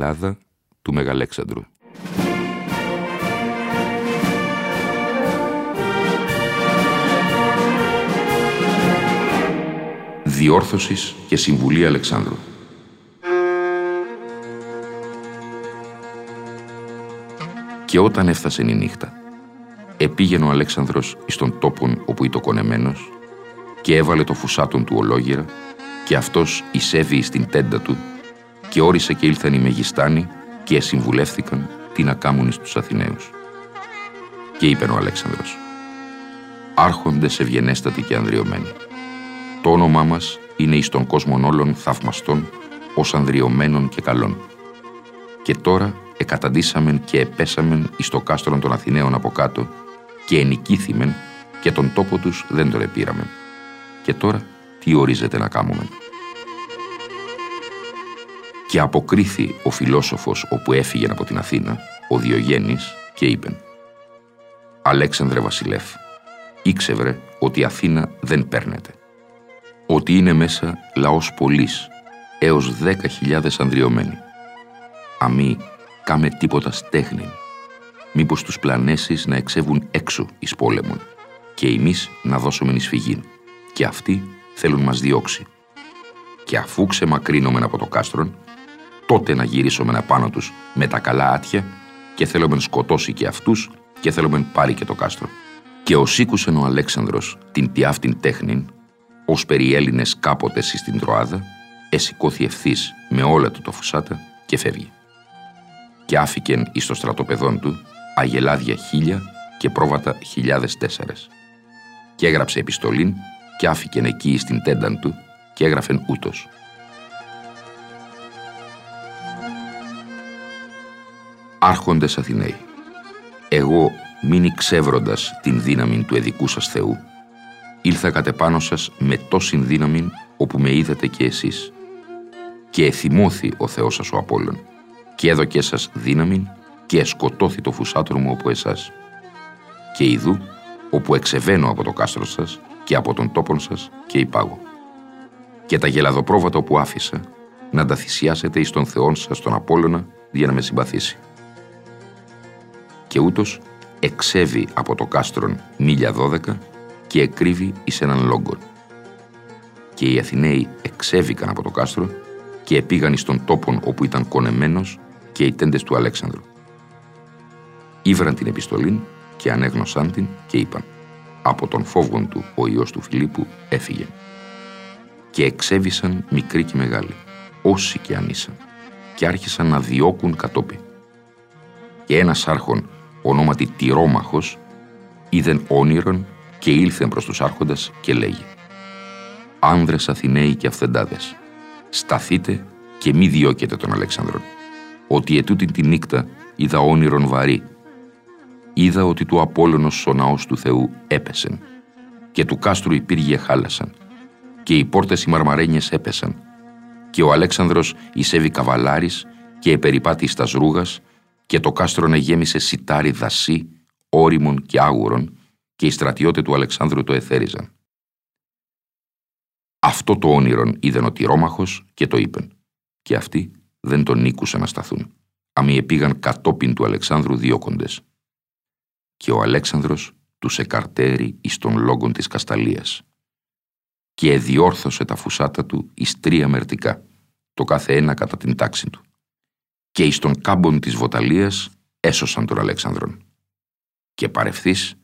Η φυλάδα του Μεγαλέξανδρου. Διόρθωσης και Συμβουλή Αλεξάνδρου. Και όταν έφτασε η νύχτα, επήγαινε ο Αλέξανδρος εις τον τόπον όπου ήταν κονεμένος και έβαλε το φουσάτον του ολόγυρα και αυτός εισέβη στην τέντα του και όρισε και ήλθαν οι Μεγιστάνοι και συμβουλεύθηκαν τι να κάμουν στους Αθηναίους. Και είπε ο Αλέξανδρος «Άρχοντες ευγενέστατοι και ανδριωμένοι. Το όνομά μας είναι εις των κόσμων όλων θαυμαστών ως ανδριωμένων και καλών. Και τώρα εκαταντήσαμεν και επέσαμεν εις το κάστρο των Αθηναίων από κάτω και ενικήθημεν και τον τόπο τους δεν τον επήραμε. Και τώρα τι ορίζεται να κάμουμε. Και αποκρίθη ο φιλόσοφος όπου έφυγε από την Αθήνα, ο Διογέννης, και είπεν «Αλέξανδρε Βασιλεύ, ήξευρε ότι η Αθήνα δεν παίρνεται. Ότι είναι μέσα λαός πολλής, έως δέκα χιλιάδες ανδριωμένοι. Αμή κάμε τίποτα στέχνη. Μήπως τους πλανέσεις να εξεύουν έξω εις πόλεμον και εμείς να δώσουμε εις φυγήν. Και αυτοί θέλουν μας διώξει. Και αφού ξεμακρύνομεν από το κάστρον, τότε να γυρίσουμε απάνω τους με τα καλά άτια και θέλουμε σκοτώσει και αυτούς και θέλουμε πάρει και το κάστρο. Και ο σήκουσεν ο Αλέξανδρος την τιάφτην τέχνην, ως περί Έλληνες κάποτε στην Τροάδα, εσηκώθη ευθύς με όλα του το φουσάτα και φεύγει. Και άφηκεν εις το στρατοπεδόν του αγελάδια χίλια και πρόβατα χιλιάδες τέσσερες. Και έγραψε επιστολήν και άφηκεν εκεί στην τένταν του και έγραφεν ούτως. Άρχοντες Αθηναίοι, εγώ μην ξεύροντας την δύναμη του εδικού σας Θεού, ήλθα κατ' επάνω σας με τόση δύναμη όπου με είδατε και εσείς. Και εθυμώθη ο Θεός σας ο Απόλλων και έδωκε σας δύναμη και εσκοτώθη το φουσάτρο μου από εσάς. Και ειδού όπου εξεβαίνω από το κάστρο σας και από τον τόπον σας και υπάγω. Και τα γελαδοπρόβατα που άφησα να τα θυσιάσετε εις τον Θεόν σας τον Απόλλωνα για να με συμπαθήσει και ούτως εξέβη από το κάστρον μίλια δώδεκα και εκρύβει εις έναν λόγκον. Και οι Αθηναίοι εξέβηκαν από το κάστρο και επήγαν εις τον τόπον όπου ήταν κονεμένος και οι τέντες του Αλέξανδρου. Ήβραν την επιστολή και ανέγνωσαν την και είπαν «Από τον φόβον του ο ιός του Φιλίππου έφυγε». Και εξέβησαν μικροί και μεγάλοι, όσοι και αν ήσαν, και άρχισαν να διώκουν κατόπι. Και ένας άρχον ονόματι Τυρόμαχος, είδεν όνειρον και ήλθεν προς τους άρχοντας και λέγει «Άνδρες Αθηναίοι και αυθεντάδες, σταθείτε και μη διώκετε τον Αλέξανδρον, ότι ετούτην τη νύχτα είδα όνειρον βαρύ. Είδα ότι του Απόλλωνος ο ναός του Θεού έπεσεν και του κάστρου οι πύργοι χάλασαν και οι πόρτες οι μαρμαρένιες έπεσαν και ο Αλέξανδρος εισέβη καβαλάρης και επεριπάτης στα ρούγας και το κάστρο να γέμισε σιτάρι δασί, όριμων και άγουρων και οι στρατιώτε του Αλεξάνδρου το εθέριζαν. Αυτό το όνειρον είδεν ο τυρόμαχος και το είπεν και αυτοί δεν τον νίκουσαν να σταθούν. Αμοί επήγαν κατόπιν του Αλεξάνδρου διώκοντες. Και ο Αλέξανδρος τους εκαρτέρι εις των λόγων της Κασταλίας και εδιόρθωσε τα φουσάτα του εις τρία μερτικά, το κάθε ένα κατά την τάξη του. Και εις των κάμπων της Βοταλίας έσωσαν τον Αλέξανδρον. Και παρευθύς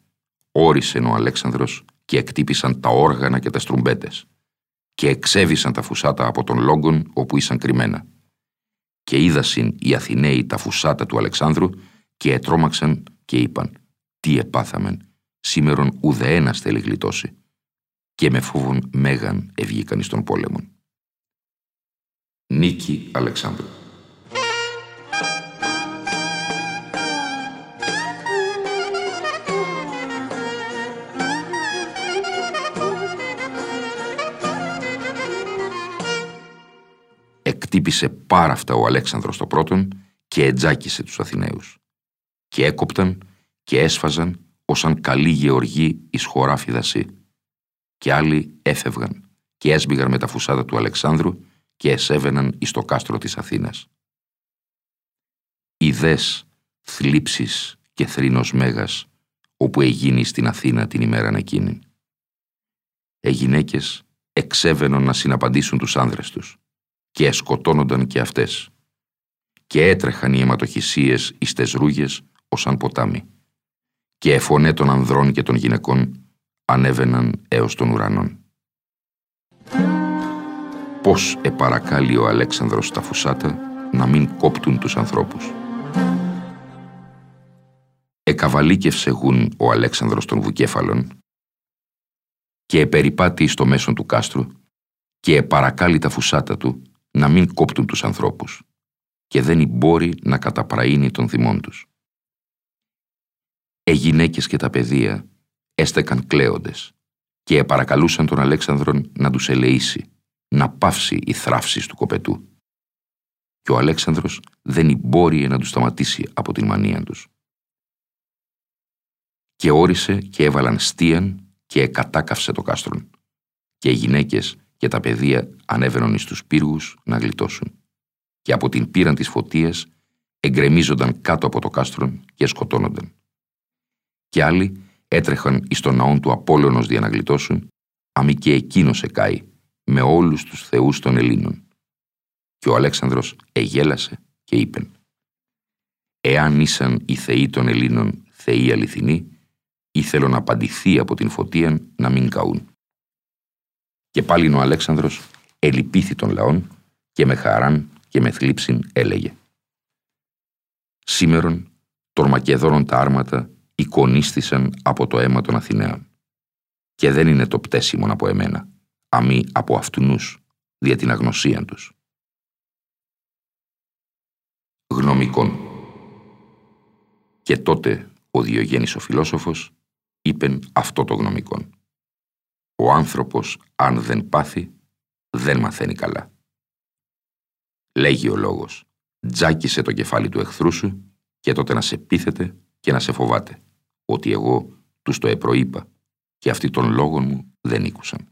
όρισε ο Αλέξανδρος και εκτύπησαν τα όργανα και τα στρουμπέτες και εξέβησαν τα φουσάτα από τον λόγκον όπου ήσαν κρυμμένα. Και είδασιν οι Αθηναίοι τα φουσάτα του Αλεξάνδρου και ετρώμαξαν και είπαν «Τι επάθαμεν, σήμερον ουδεένας θέλει γλιτώσει» και με φόβον μέγαν ευγήκαν εις τον πόλεμον. Νίκη Αλεξάνδρου Εκτύπησε πάρα αυτά ο Αλέξανδρος το πρώτον και ετζάκισε τους Αθηναίους. Και έκοπταν και έσφαζαν όσαν καλή γεωργοί εις χωράφι δασί και άλλοι έφευγαν και έσμπηγαν με τα φουσάτα του Αλεξάνδρου και εσέβαιναν εις το κάστρο της Αθήνας. Ιδές, θλίψεις και θρήνος μέγας, όπου εγίνει στην Αθήνα την ημέραν εκείνη. Οι γυναίκες εξέβαιναν να συναπαντήσουν τους άνδρες τους και εσκοτώνονταν και αυτές και έτρεχαν οι αιματοχυσίες εις τες ρούγες ως αν ποτάμι και εφωνέ των ανδρών και των γυναικών ανέβαιναν έως τον ουρανόν. Πώς επαρακάλει ο Αλέξανδρος τα φουσάτα να μην κόπτουν τους ανθρώπους. Εκαβαλίκευσε γουν ο Αλέξανδρος των Βουκέφαλων και επεριπάτει στο μέσον του κάστρου και επαρακάλει τα φουσάτα του να μην κόπτουν τους ανθρώπους και δεν μπορεί να καταπραίνει των θυμών τους. Ε γυναίκες και τα παιδεία έστεκαν κλαίοντες και παρακαλούσαν τον Αλέξανδρον να τους ελεήσει, να πάυσει η θράψη του κοπετού. Και ο Αλέξανδρος δεν μπόρεε να τους σταματήσει από την μανία τους. Και όρισε και έβαλαν στίαν και εκατάκαυσε το κάστρον. Και οι γυναίκες και τα παιδεία ανέβαιναν εις τους πύργους να γλιτώσουν. Και από την πύραν της φωτίας εγκρεμίζονταν κάτω από το κάστρον και σκοτώνονταν. Και άλλοι έτρεχαν εις τον ναόν του Απόλλωνος για να γλιτώσουν, αμή και εκείνος εκάει, με όλους τους θεούς των Ελλήνων. Και ο Αλέξανδρος εγέλασε και είπεν «Εάν ήσαν οι θεοί των Ελλήνων θεοί αληθινοί, ήθελον να απαντηθεί από την φωτία να μην καούν». Και πάλι ο Αλέξανδρος ελυπήθη των λαών και με χαράν και με θλίψην έλεγε «Σήμερον των Μακεδόνων τα άρματα εικονίστησαν από το αίμα των Αθηναίων. Και δεν είναι το πτέσιμον από εμένα, αμή από αυτουνούς, δια την αγνωσία τους. Γνωμικών Και τότε ο Διογέννης ο φιλόσοφος είπεν αυτό το γνωμικόν. Ο άνθρωπος αν δεν πάθει, δεν μαθαίνει καλά. Λέγει ο λόγος, τζάκισε το κεφάλι του εχθρού σου και τότε να σε πείθεται και να σε φοβάται ότι εγώ τους το επροείπα και αυτοί των λόγων μου δεν ήκουσαν.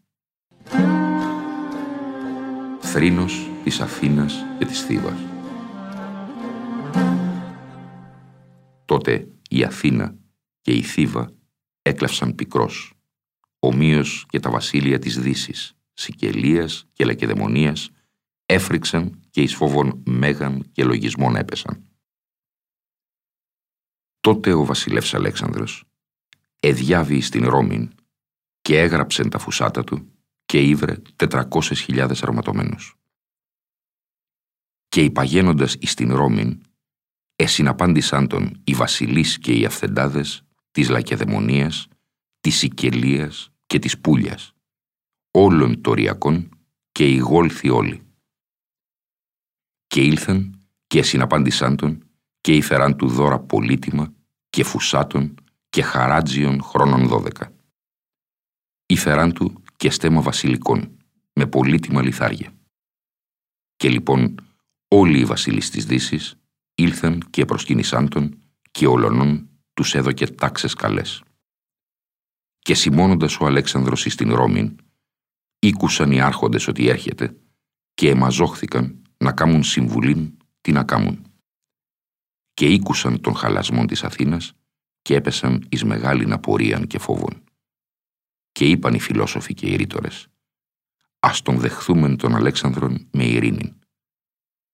Θρήνος της Αθήνας και της Θήβας Τότε η Αθήνα και η Θήβα έκλαυσαν πικρός, ομοίως και τα βασίλεια της Δύσης, Σικελίας και Λακεδαιμονίας, έφρυξαν και εις φόβων μέγαν και λογισμών έπεσαν. Τότε ο βασιλεύς Αλέξανδρος εδιάβει στην Ρώμην και έγραψε τα φουσάτα του και ήβρε τετρακόσες χιλιάδες αρωματωμένους. Και υπαγαίνοντας εις την Ρώμην, εσυναπάντησαν τον οι βασιλείς και οι αυθεντάδες της Λακεδαιμονίας, της Σικελίας και της Πούλιας, όλων τοριακών και οι γόλθοι όλοι. Και ήλθαν και συναπάντησαν τον και ήφεραν του δώρα πολύτιμα και φουσάτων και χαράτζιων χρόνων δώδεκα. Ήφεραν του και στέμα βασιλικών με πολύτιμα λιθάρια. Και λοιπόν όλοι οι βασιλείς της Δύσης ήλθαν και προσκύνησαν τον και ολονών τους έδωκε τάξες καλές. Και σημώνοντας ο Αλέξανδρος εις την Ρώμην, ήκουσαν οι άρχοντες ότι έρχεται και εμαζόχθηκαν να κάμουν συμβουλήν τι να κάμουν και ήκουσαν των χαλασμών της Αθήνας και έπεσαν εις μεγάλην απορίαν και φόβων. Και είπαν οι φιλόσοφοι και οι ρήτορες, ας τον δεχθούμεν τον Αλέξανδρον με ειρήνη.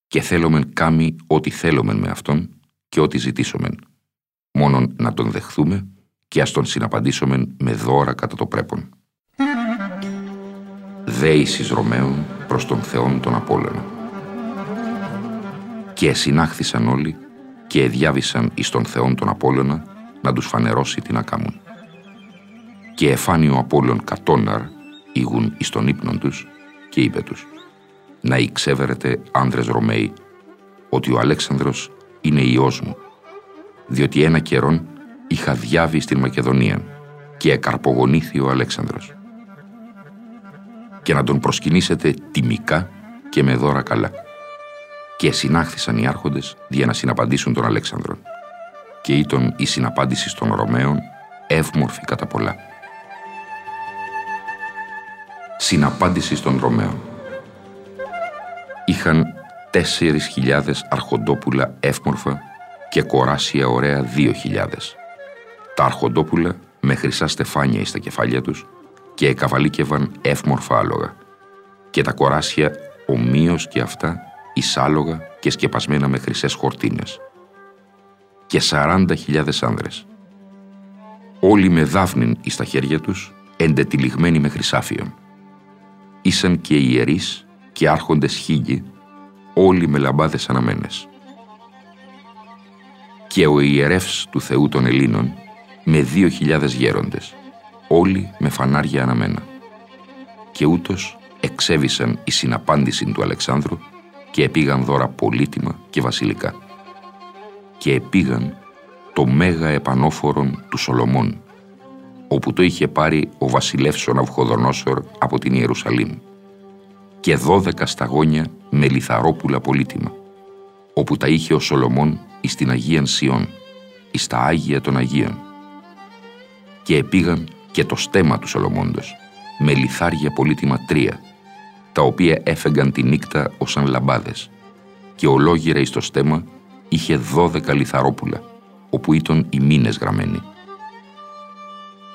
Και θέλομεν κάμει ό,τι θέλομεν με αυτόν και ό,τι ζητήσομεν. Μόνον να τον δεχθούμε και ας τον συναπαντήσομεν με δώρα κατά το πρέπον. Δέησης Ρωμαίων προς τον Θεόν τον Απόλλωνα. Και συνάχθησαν όλοι και εδιάβησαν εις τον Θεόν τον Απόλλωνα να τους φανερώσει την ακάμουν. Και εφάνει ο Απόλλων κατόναρ ήγουν εις τον ύπνον τους και είπε τους «Να εξέβερετε άνδρες Ρωμαίοι ότι ο Αλέξανδρος είναι ιός μου, διότι ένα καιρόν είχα διάβει στην Μακεδονία και εκαρπογονήθη ο Αλέξανδρος. Και να τον προσκυνήσετε τιμικά και με δώρα καλά. Και συνάχθησαν οι άρχοντες για να συναπαντήσουν τον Αλέξανδρο. Και ήταν η συναπάντηση των Ρωμαίων εύμορφη κατά πολλά. Συναπάντηση των Ρωμαίων. Είχαν τέσσερις χιλιάδες αρχοντόπουλα εύμορφα και κοράσια ωραία δύο χιλιάδες. Τα αρχοντόπουλα με χρυσά στεφάνια στα κεφάλια τους και εκαβαλίκευαν εύμορφα άλογα και τα κοράσια ομοίως και αυτά εισάλογα και σκεπασμένα με χρυσές χορτίνες και σαράντα χιλιάδες άνδρες. Όλοι με δάφνην εις τα χέρια τους, εντετυλιγμένοι με χρυσάφιον. Ήσαν και ιερείς και άρχοντες χίγοι, όλοι με λαμπάδες αναμένες. Και ο ιερεύς του Θεού των Ελλήνων, με δύο χιλιάδες γέροντες, όλοι με φανάρια αναμένα. Και ούτως εξέβησαν η συναπάντηση του Αλεξάνδρου και επήγαν δώρα πολύτιμα και βασιλικά. Και επήγαν το μέγα επανόφορον του Σολομών, όπου το είχε πάρει ο βασιλεύς ο Ναυχοδονόσορ από την Ιερουσαλήμ και δώδεκα σταγόνια με λιθαρόπουλα πολύτιμα, όπου τα είχε ο Σολομών εις την Αγίαν Σιών, εις τα Άγια των Αγίων. Και επήγαν και το στέμα τους Σολομώντος, με λιθάρια πολύτιμα τρία, τα οποία έφεγαν τη νύχτα ως αν λαμπάδες, και ολόγυρα εις το στέμα είχε δώδεκα λιθαρόπουλα, όπου ήταν οι μήνες γραμμένοι.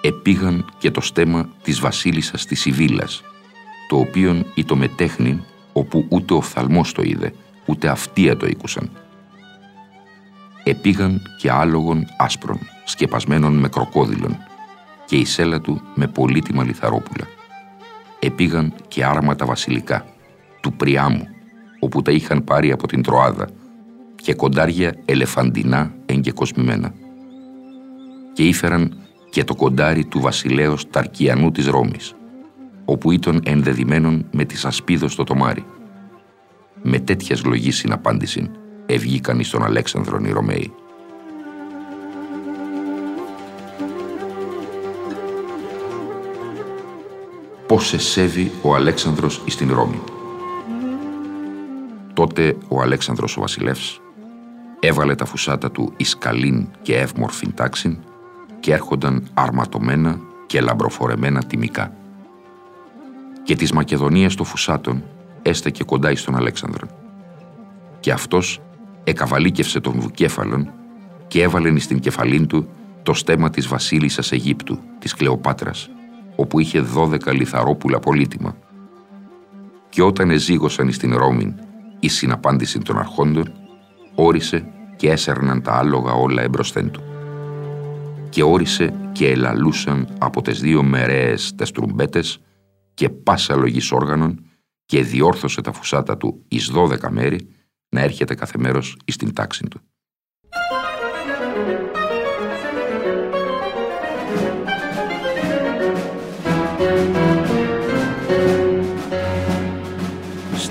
Επήγαν και το στέμα της βασίλισσας της Ιβύλας, το οποίον ή το μετέχνη, όπου ούτε ο φθαλμός το είδε, ούτε αυτία το ήκουσαν. Επήγαν και άλογων άσπρων, σκεπασμένων με κροκόδιλων, και η σέλα του με πολύτιμα λιθαρόπουλα. Επήγαν και άρματα βασιλικά, του Πριάμου, όπου τα είχαν πάρει από την Τροάδα, και κοντάρια ελεφαντινά εγκεκοσμημένα. Και ήφεραν και το κοντάρι του βασιλέως Ταρκιανού της Ρώμης, όπου ήταν ενδεδειμένον με τις ασπίδος στο τομάρι. Με τέτοιας λογής συναπάντηση ευγήκαν εις τον Αλέξανδρον οι Ρωμαίοι. Πώς εσέβη ο Αλέξανδρος εις την Ρώμη. Τότε ο Αλέξανδρος ο βασιλεύς έβαλε τα φουσάτα του εις καλήν και εύμορφην τάξην και έρχονταν αρματωμένα και λαμπροφορεμένα τιμικά. Και της Μακεδονίας των φουσάτων έστεκε κοντά εις τον Αλέξανδρον. Και αυτός εκαβαλίκευσε τον βουκέφαλον και έβαλε εις την κεφαλήν του το στέμα της βασίλισσας Αιγύπτου, της Κλεοπάτρας, όπου είχε δώδεκα λιθαρόπουλα πολύτιμα. Και όταν εζήγωσαν στην Ρώμη η συναπάντηση των αρχόντων, όρισε και έσερναν τα άλογα όλα εμπροσθέν του. Και όρισε και ελαλούσαν από τις δύο μερέες τες τρουμπέτες και πάσα λογής όργανων και διόρθωσε τα φουσάτα του εις δώδεκα μέρη να έρχεται κάθε μέρος εις την τάξη του.